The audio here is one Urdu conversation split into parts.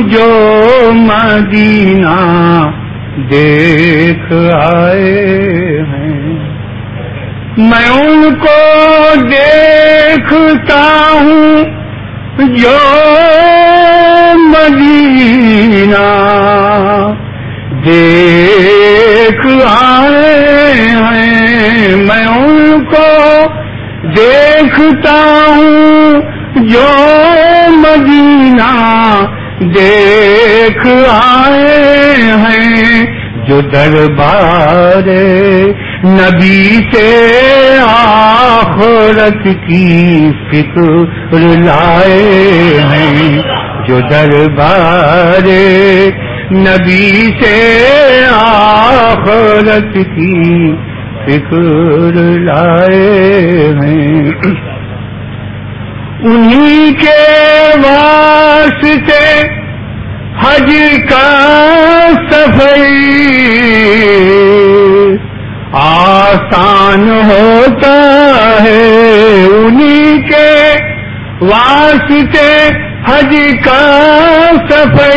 جو مدینہ دیکھ آئے ہیں۔ میں ان کو دیکھتا ہوں جو مدینہ دیکھ آئے ہیں۔ میں ان کو دیکھتا ہوں جو دیکھ آئے ہیں جو دربار نبی سے آخرت کی فکر لائے ہیں جو دربار نبی سے آخرت کی فکر لائے ہیں۔ انہی کے واسطے حج کا سفر آسان ہوتا ہے انہی کے واسطے حج کا سفر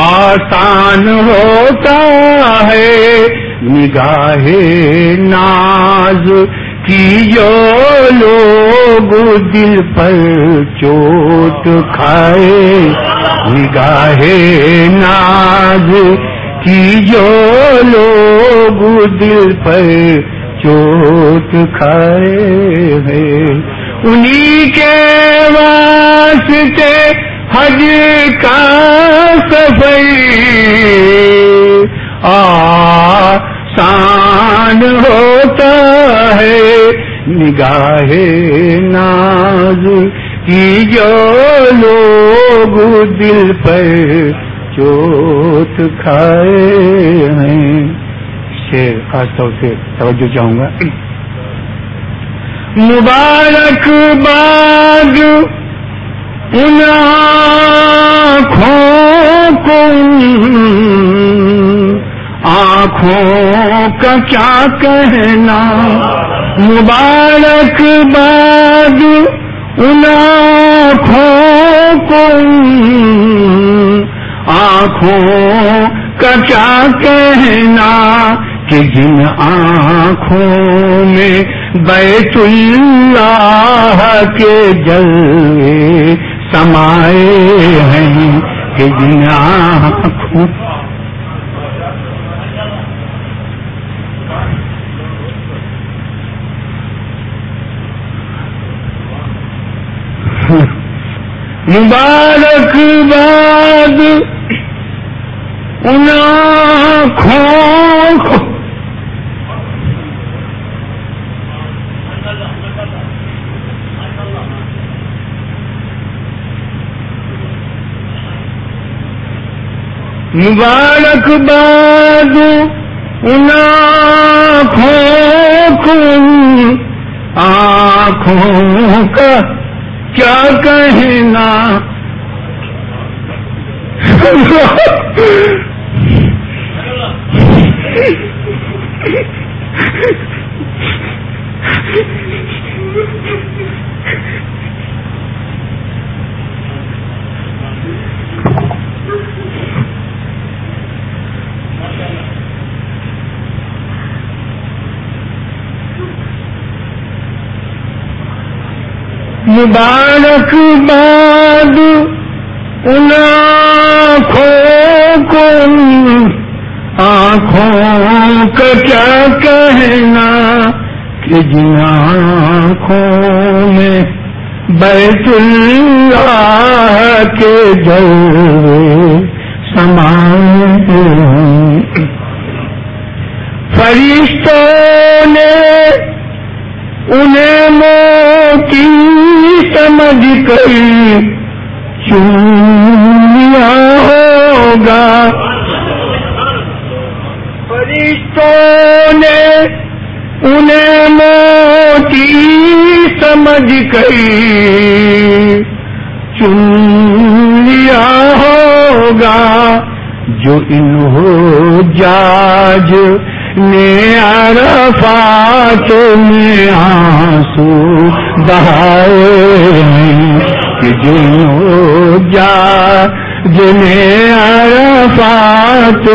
آسان ہوتا ہے نگاہ ناز کی جو لوگ دل پر چوٹ کھائے، نگاہ ناز کی جو لوگ دل پر چوٹ کھائے ہیں۔ انہی کے واسطے حج کا آسان ہوتا ہے۔ نگاہ ناز کی جو لوگ دل پر چوٹ کھائے ہیں۔ شیر خاص طور سے توجہ چاہوں گا۔ مبارک باد ان آنکھوں کو آنکھوں کا کیا کہنا۔ مبارک باد ان آنکھوں کو آنکھوں کا کیا کہنا کہ جن آنکھوں میں بیت اللہ کے جلوے سمائے ہیں کہ جن آنکھوں مبارک باد ان آنکھوں کو۔ مبارک باد ان آنکھوں کو۔ آنکھوں کا کیا کہنا؟ مبارک باد ان آنکھوں کو آنکھوں کا کیا کہنا کہ جن آنکھوں میں بیت اللہ کے جلوے سمائے فرشتوں نے انہیں موتی سمجھ کر چنیا ہوگا۔ فرشتوں نے انہیں موتی سمجھ کر چن لیا ہوگا جو انہو جاج نے عرفات میں آنسو بہائے ہیں۔ کہ جو جا جنہیں عرفات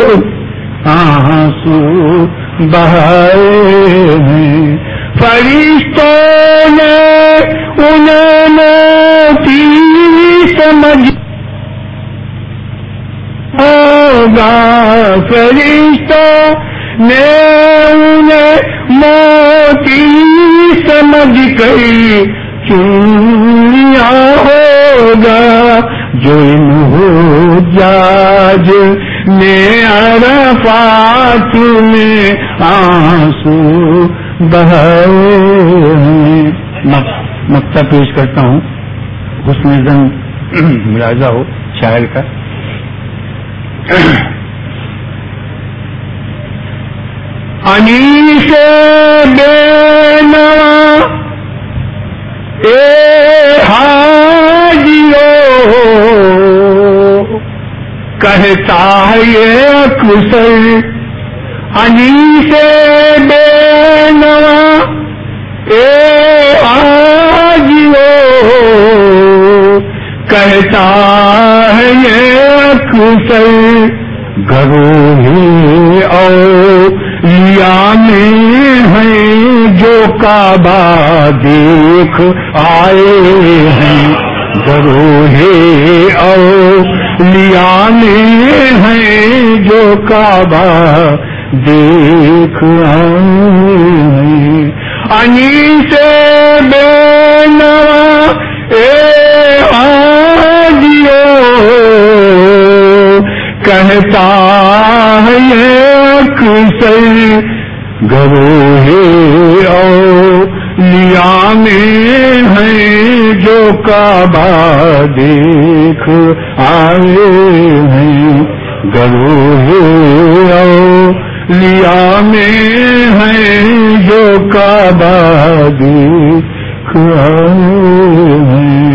آنسو بہائے ہیں۔ فرشتوں نے انہیں موتی سمجھ ہوگا۔ فرشتوں نے انہیں موتی سمجھ کر چنیا ہوگا جو ان ہو جاج۔ نے عرفات میں آنسو بہائے مکتا پیش کرتا ہوں۔ حسن زن ملازہ ہو، شاعر کا۔ انی بے نوا اے حاجیو کہتا ہے یہ اکثر انی بے نوا اے آجیو کہتا ہے یہ اکثر گروہ او لیا میں ہیں جو کعبہ دیکھ آئے ہیں گروہ او لیا میں ہیں جو کعبہ دیکھ آئے ہیں۔ انی سے بے نوا، اے آجیو کہتا ہے اکثر گروہ او لیا میں ہیں جو کعبہ دیکھ آئے ہیں۔ گروہ او لیا میں ہیں جو کعبہ دیکھ آئے ہیں۔